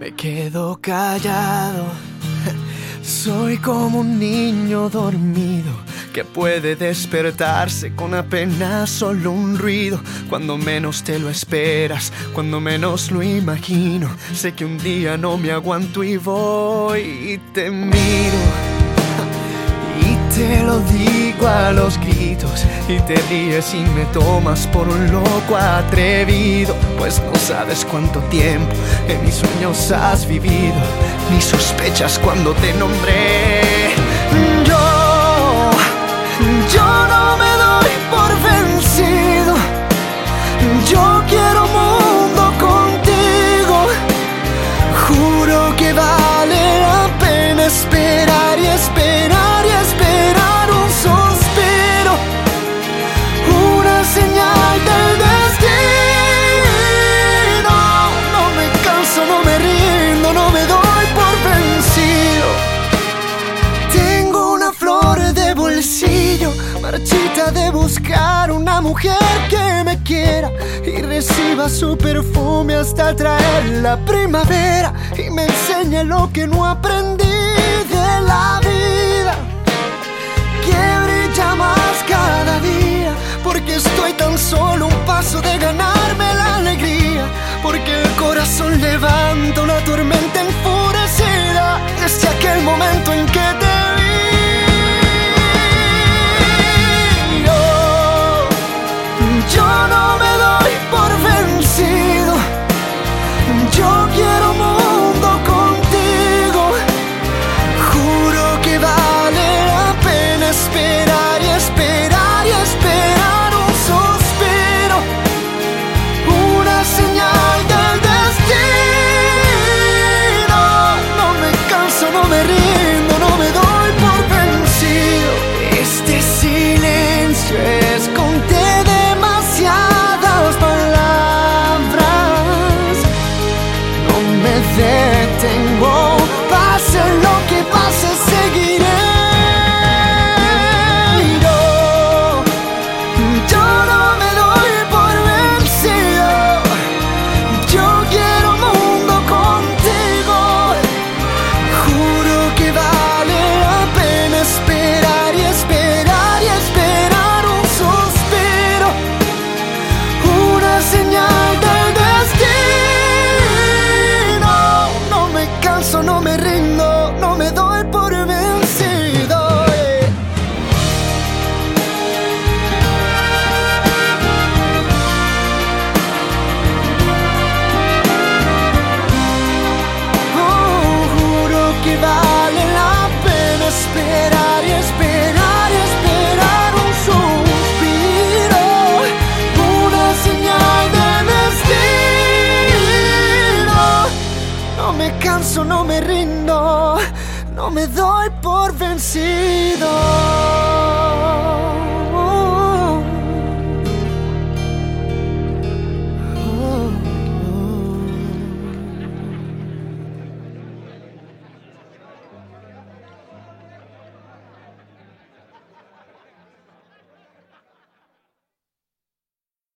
Me quedo callado. Soy como un niño dormido que puede despertarse con apenas solo un ruido. Cuando menos te lo esperas, cuando menos lo imagino. Sé que un día no me aguanto y voy y te miro. Y te lo digo a los gritos y te ríes y me tomas por un loco atrevido, pues no sabes cuánto tiempo en mis sueños has vivido, ni sospechas cuando te nombré. Marchita de buscar una mujer que me quiera y reciba su perfume hasta traer la primavera y me enseñe lo que no aprendí de la esperar y esperar y esperar un suspiro, una señal de destino. No me canso, no me rindo, no me doy por vencido.